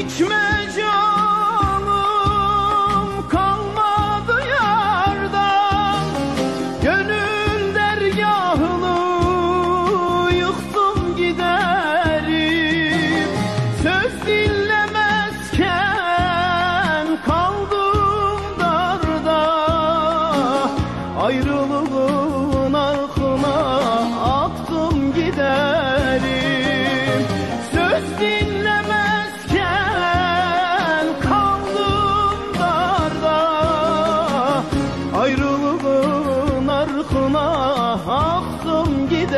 içme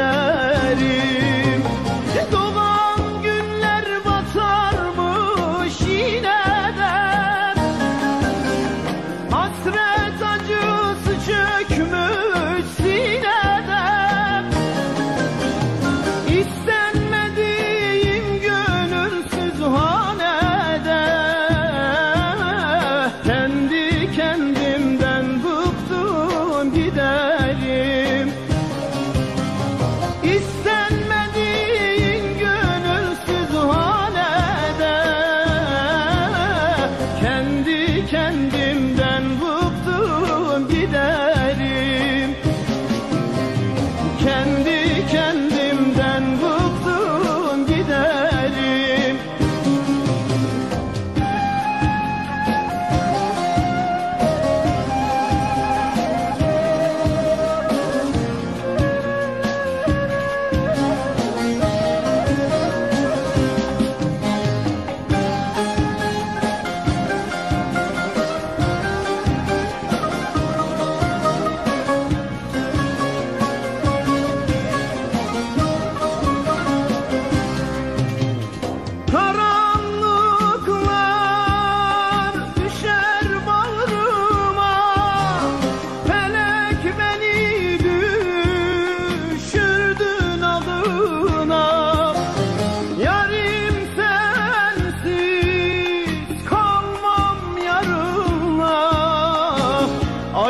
Yeah.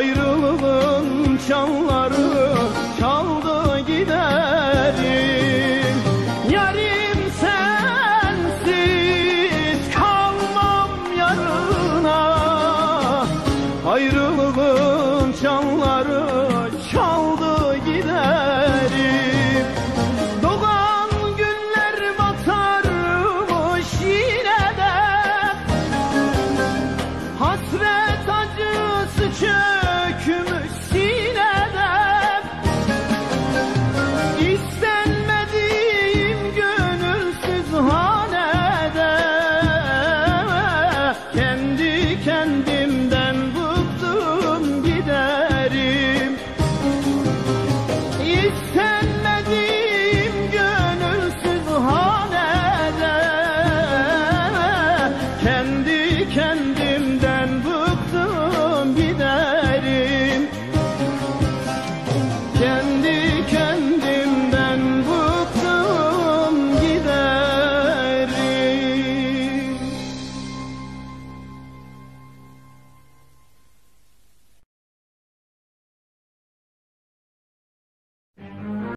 Ayrılığın çanları çaldı giderim. Yarim sensiz kalmam yarına. Ayrılığın